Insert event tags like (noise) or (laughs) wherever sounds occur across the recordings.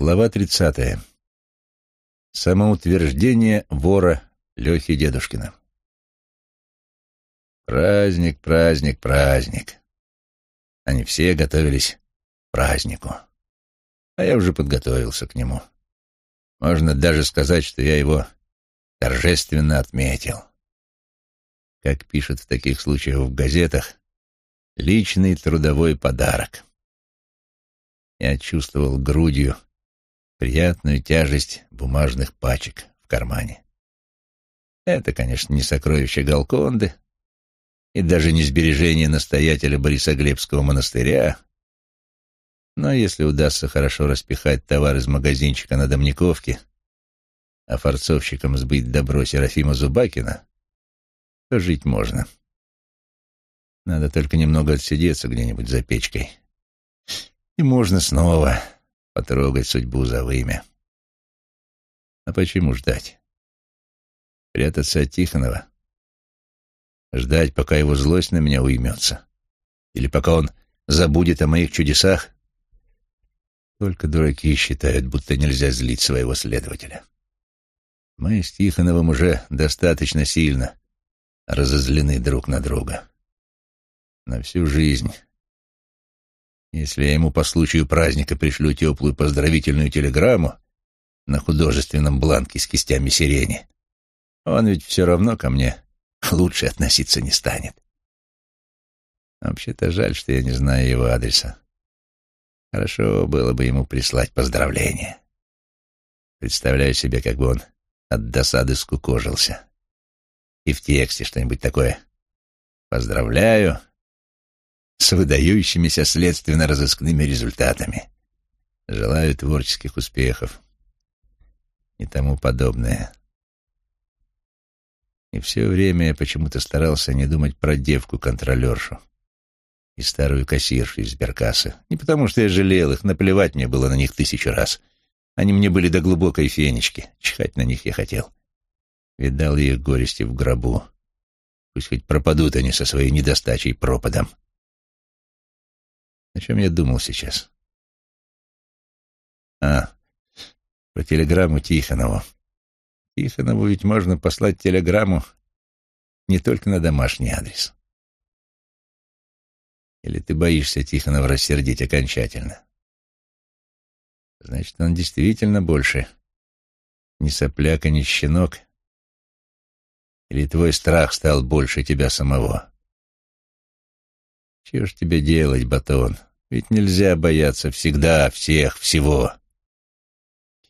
Глава тридцатая. Самоутверждение вора Лехи Дедушкина. Праздник, праздник, праздник. Они все готовились к празднику. А я уже подготовился к нему. Можно даже сказать, что я его торжественно отметил. Как пишут в таких случаях в газетах, личный трудовой подарок. Я чувствовал грудью приятную тяжесть бумажных пачек в кармане. Это, конечно, не сокровище Галконды и даже не сбережение настоятеля Борисоглебского монастыря, но если удастся хорошо распихать товар из магазинчика на Домниковке, а форцовщикам сбыть добро Серафима Зубакина, то жить можно. Надо только немного отсидеться где-нибудь за печкой. И можно снова потрогать судьбу за вымя. А почему ждать? Прятаться от Тихонова? Ждать, пока его злость на меня уймется? Или пока он забудет о моих чудесах? Только дураки считают, будто нельзя злить своего следователя. Мы с Тихоновым уже достаточно сильно разозлены друг на друга. На всю жизнь если я ему по случаю праздника пришлю теплую поздравительную телеграмму на художественном бланке с кистями сирени, он ведь все равно ко мне лучше относиться не станет. Вообще-то жаль, что я не знаю его адреса. Хорошо было бы ему прислать поздравления. Представляю себе, как бы он от досады скукожился. И в тексте что-нибудь такое. «Поздравляю, с выдающимися следственно-розыскными результатами. Желаю творческих успехов и тому подобное. И все время я почему-то старался не думать про девку-контролершу и старую кассиршу из сберкассы. Не потому что я жалел их, наплевать мне было на них тысячу раз. Они мне были до глубокой фенечки, чихать на них я хотел. Видал их горести в гробу. Пусть хоть пропадут они со своей недостачей пропадом. О чем я думал сейчас? А, про телеграмму Тихонову. Тихонову ведь можно послать телеграмму не только на домашний адрес. Или ты боишься Тихонова рассердить окончательно? Значит, он действительно больше не сопляк и не щенок. Или твой страх стал больше тебя самого? Чего ж тебе делать, Батон? Ведь нельзя бояться всегда, всех, всего.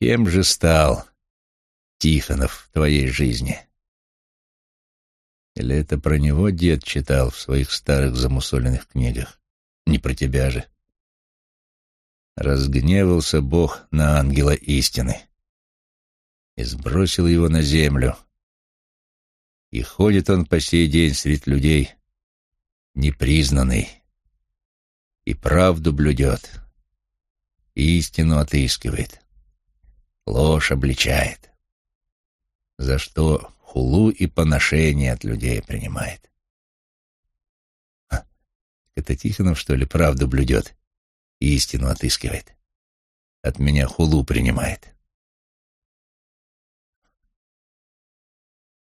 Кем же стал Тихонов в твоей жизни? Или это про него дед читал в своих старых замусоленных книгах? Не про тебя же. Разгневался Бог на ангела истины и сбросил его на землю. И ходит он по сей день среди людей непризнанный и правду блюдет, истину отыскивает, ложь обличает, за что хулу и поношение от людей принимает. Ха, это Тихонов, что ли, правду блюдет и истину отыскивает? От меня хулу принимает.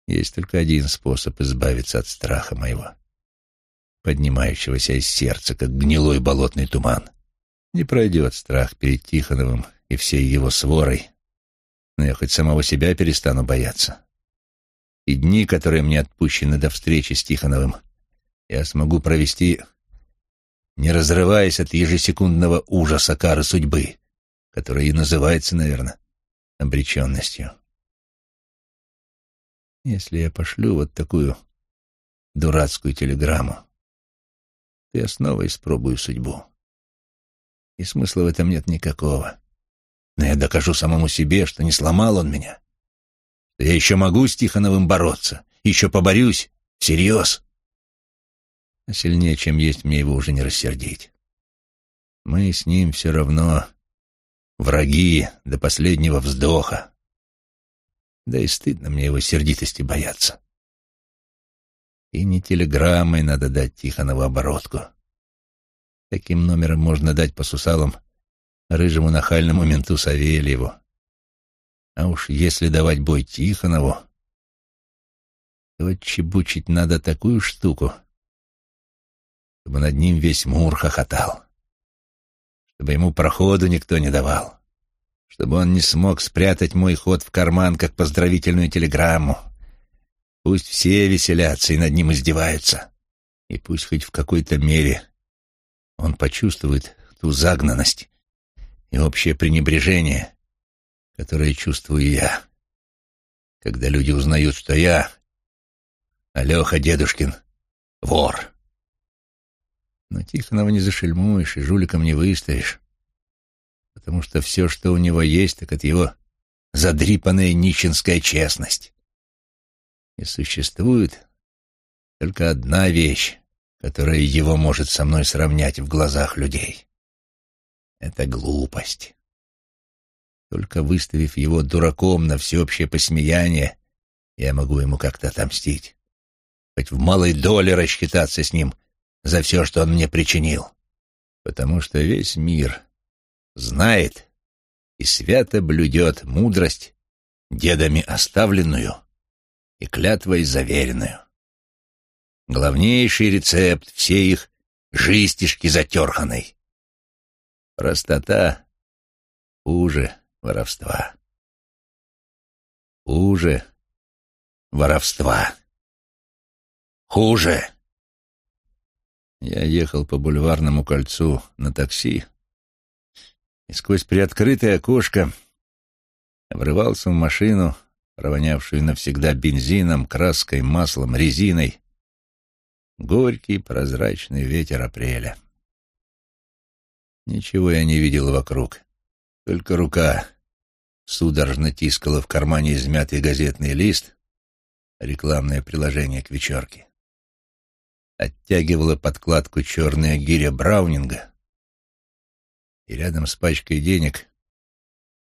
Есть только один способ избавиться от страха моего поднимающегося из сердца, как гнилой болотный туман. Не пройдет страх перед Тихоновым и всей его сворой, но я хоть самого себя перестану бояться. И дни, которые мне отпущены до встречи с Тихоновым, я смогу провести, не разрываясь от ежесекундного ужаса кары судьбы, которая и называется, наверное, обреченностью. Если я пошлю вот такую дурацкую телеграмму, я снова испробую судьбу. И смысла в этом нет никакого. Но я докажу самому себе, что не сломал он меня. Что я еще могу с Тихоновым бороться. Еще поборюсь. Всерьез. А сильнее, чем есть, мне его уже не рассердить. Мы с ним все равно враги до последнего вздоха. Да и стыдно мне его сердитости бояться. И не телеграммой надо дать Тихонову оборотку. Таким номером можно дать по сусалам рыжему нахальному менту Савельеву. А уж если давать бой Тихонову, то отчебучить надо такую штуку, чтобы над ним весь мур хохотал, чтобы ему проходу никто не давал, чтобы он не смог спрятать мой ход в карман, как поздравительную телеграмму. Пусть все веселятся и над ним издеваются, и пусть хоть в какой-то мере он почувствует ту загнанность и общее пренебрежение, которое чувствую я, когда люди узнают, что я, Алеха Дедушкин, вор. Но Тихонова не зашельмуешь и жуликом не выставишь, потому что все, что у него есть, так это его задрипанная нищенская честность. И существует только одна вещь, которая его может со мной сравнять в глазах людей. Это глупость. Только выставив его дураком на всеобщее посмеяние, я могу ему как-то отомстить. Хоть в малой доле рассчитаться с ним за все, что он мне причинил. Потому что весь мир знает и свято блюдет мудрость, дедами оставленную и клятвой заверенную. Главнейший рецепт всей их жизтишки затерханной. Простота хуже воровства. Хуже воровства. Хуже. Я ехал по бульварному кольцу на такси, и сквозь приоткрытое окошко врывался в машину, провонявшую навсегда бензином, краской, маслом, резиной, горький прозрачный ветер апреля. Ничего я не видел вокруг, только рука судорожно тискала в кармане измятый газетный лист, рекламное приложение к вечерке. Оттягивала подкладку черная гиря Браунинга, и рядом с пачкой денег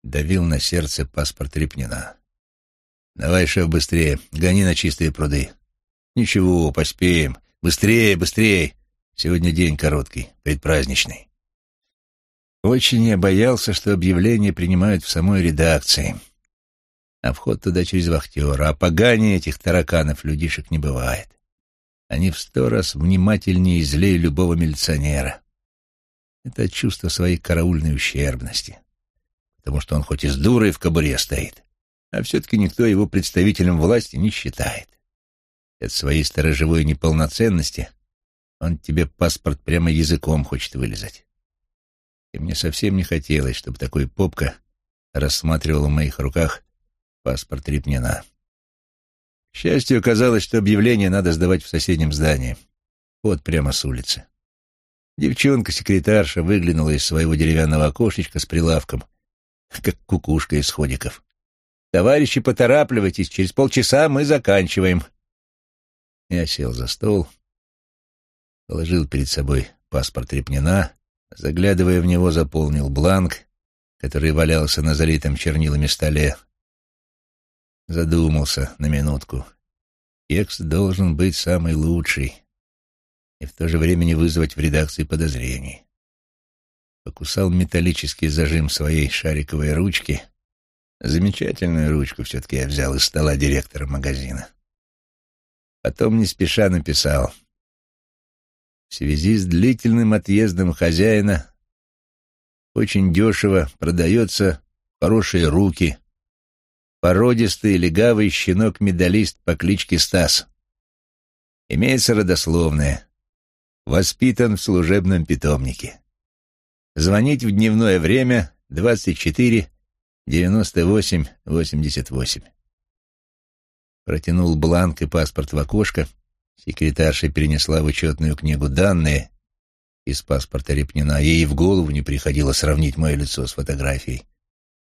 давил на сердце паспорт Репнина. «Давай, шеф, быстрее, гони на чистые пруды». «Ничего, поспеем. Быстрее, быстрее. Сегодня день короткий, предпраздничный». Очень я боялся, что объявление принимают в самой редакции, а вход туда через вахтера, а поганее этих тараканов людишек не бывает. Они в сто раз внимательнее и злее любого милиционера. Это чувство своей караульной ущербности, потому что он хоть и с дурой в кобуре стоит, а все-таки никто его представителем власти не считает. От своей сторожевой неполноценности он тебе паспорт прямо языком хочет вылезать. И мне совсем не хотелось, чтобы такой попка рассматривал в моих руках паспорт Репнина. К счастью, оказалось, что объявление надо сдавать в соседнем здании. Вот прямо с улицы. Девчонка-секретарша выглянула из своего деревянного окошечка с прилавком, (laughs) как кукушка из ходиков. «Товарищи, поторапливайтесь, через полчаса мы заканчиваем». Я сел за стол, положил перед собой паспорт Репнина, заглядывая в него, заполнил бланк, который валялся на залитом чернилами столе. Задумался на минутку. Текст должен быть самый лучший и в то же время не вызвать в редакции подозрений. Покусал металлический зажим своей шариковой ручки. Замечательную ручку все-таки я взял из стола директора магазина. Потом не спеша написал. В связи с длительным отъездом хозяина очень дешево продается хорошие руки породистый легавый щенок-медалист по кличке Стас. Имеется родословное. Воспитан в служебном питомнике. Звонить в дневное время 24 98 88. Протянул бланк и паспорт в окошко. Секретарша перенесла в учетную книгу данные из паспорта Репнина. Ей в голову не приходило сравнить мое лицо с фотографией.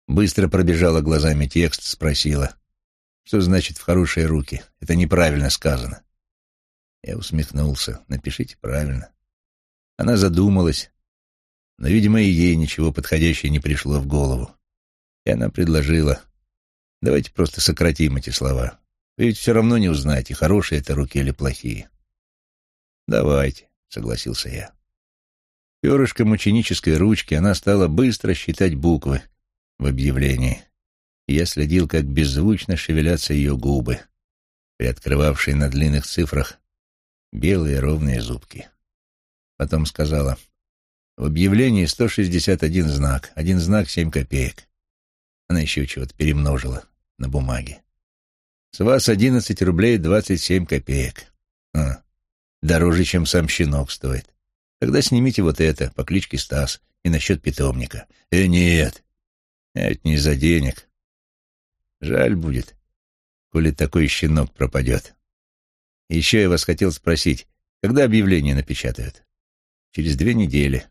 Быстро пробежала глазами текст, спросила, что значит «в хорошие руки». Это неправильно сказано. Я усмехнулся. Напишите правильно. Она задумалась, но, видимо, и ей ничего подходящего не пришло в голову. И она предложила, давайте просто сократим эти слова. Вы ведь все равно не узнаете, хорошие это руки или плохие. «Давайте», — согласился я. Перышком ученической ручки она стала быстро считать буквы в объявлении, я следил, как беззвучно шевелятся ее губы, приоткрывавшие на длинных цифрах белые ровные зубки. Потом сказала, в объявлении 161 знак, один знак — 7 копеек. Она еще чего-то перемножила на бумаге. С вас 11 рублей 27 копеек. А, дороже, чем сам щенок стоит. Тогда снимите вот это по кличке Стас и насчет питомника. Э, нет, это не за денег. Жаль будет, коли такой щенок пропадет. еще я вас хотел спросить, когда объявление напечатают? Через две недели.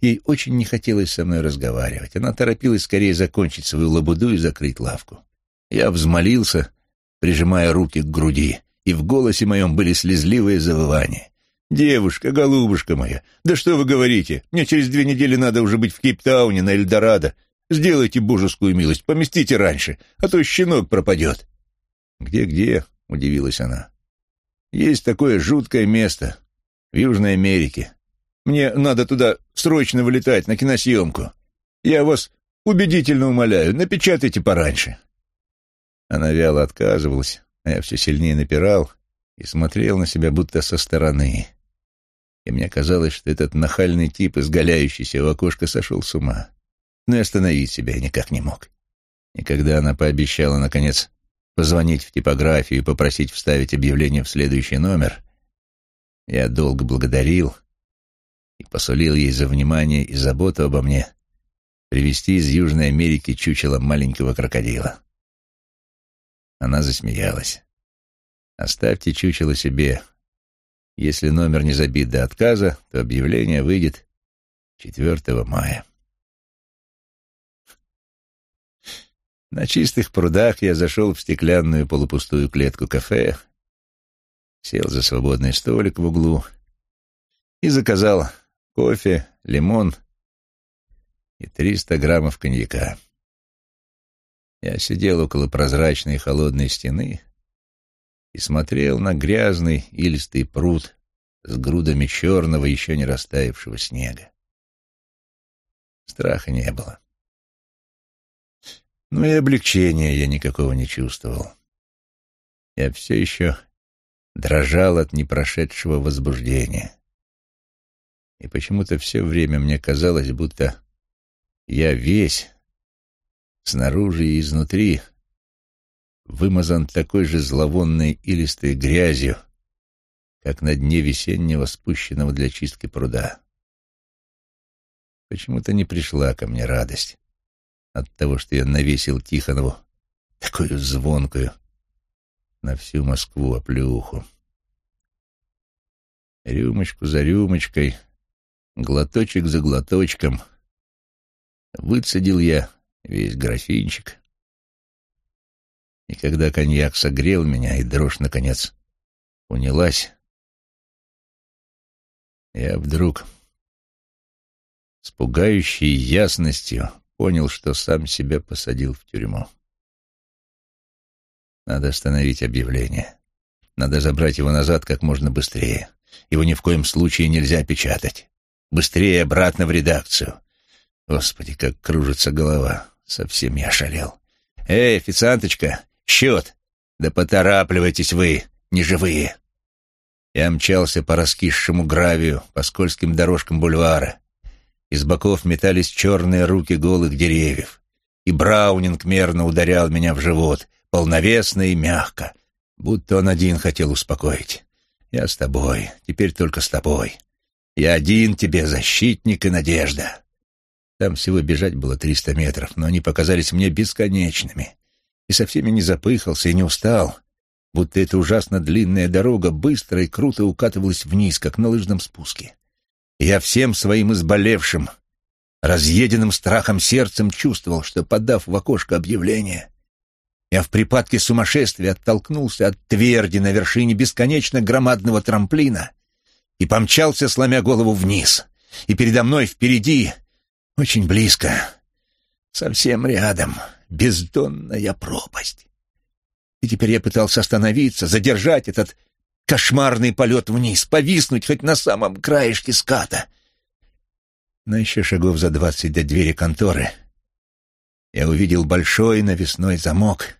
Ей очень не хотелось со мной разговаривать. Она торопилась скорее закончить свою лабуду и закрыть лавку. Я взмолился, прижимая руки к груди, и в голосе моем были слезливые завывания. «Девушка, голубушка моя, да что вы говорите? Мне через две недели надо уже быть в Кейптауне на Эльдорадо. Сделайте божескую милость, поместите раньше, а то щенок пропадет». «Где-где?» — удивилась она. «Есть такое жуткое место в Южной Америке. Мне надо туда срочно вылетать на киносъемку. Я вас убедительно умоляю, напечатайте пораньше». Она вяло отказывалась, а я все сильнее напирал и смотрел на себя будто со стороны. И мне казалось, что этот нахальный тип, изгаляющийся в окошко, сошел с ума. Но и остановить себя я никак не мог. И когда она пообещала, наконец, позвонить в типографию и попросить вставить объявление в следующий номер, я долго благодарил и посулил ей за внимание и заботу обо мне привезти из Южной Америки чучело маленького крокодила. Она засмеялась. «Оставьте чучело себе. Если номер не забит до отказа, то объявление выйдет 4 мая». На чистых прудах я зашел в стеклянную полупустую клетку кафе, сел за свободный столик в углу и заказал кофе, лимон и триста граммов коньяка. Я сидел около прозрачной холодной стены и смотрел на грязный илистый пруд с грудами черного, еще не растаявшего снега. Страха не было. Но и облегчения я никакого не чувствовал. Я все еще дрожал от непрошедшего возбуждения. И почему-то все время мне казалось, будто я весь, снаружи и изнутри, вымазан такой же зловонной илистой грязью, как на дне весеннего спущенного для чистки пруда. Почему-то не пришла ко мне радость от того, что я навесил Тихонову такую звонкую на всю Москву оплюху. Рюмочку за рюмочкой — глоточек за глоточком, выцедил я весь графинчик. И когда коньяк согрел меня, и дрожь, наконец, унялась, я вдруг с пугающей ясностью понял, что сам себя посадил в тюрьму. Надо остановить объявление. Надо забрать его назад как можно быстрее. Его ни в коем случае нельзя печатать. Быстрее обратно в редакцию. Господи, как кружится голова. Совсем я шалел. Эй, официанточка, счет! Да поторапливайтесь вы, неживые. Я мчался по раскисшему гравию, по скользким дорожкам бульвара. Из боков метались черные руки голых деревьев. И Браунинг мерно ударял меня в живот, полновесно и мягко, будто он один хотел успокоить. Я с тобой, теперь только с тобой. Я один тебе защитник и надежда. Там всего бежать было триста метров, но они показались мне бесконечными. И со всеми не запыхался и не устал, будто эта ужасно длинная дорога быстро и круто укатывалась вниз, как на лыжном спуске. Я всем своим изболевшим, разъеденным страхом сердцем чувствовал, что, подав в окошко объявление, я в припадке сумасшествия оттолкнулся от тверди на вершине бесконечно громадного трамплина и помчался, сломя голову вниз. И передо мной впереди, очень близко, совсем рядом, бездонная пропасть. И теперь я пытался остановиться, задержать этот кошмарный полет вниз, повиснуть хоть на самом краешке ската. Но еще шагов за двадцать до двери конторы я увидел большой навесной замок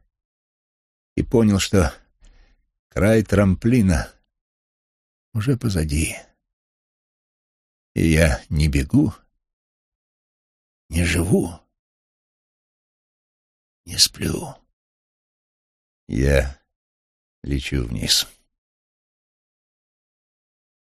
и понял, что край трамплина уже позади. И я не бегу, не живу, не сплю. Я лечу вниз.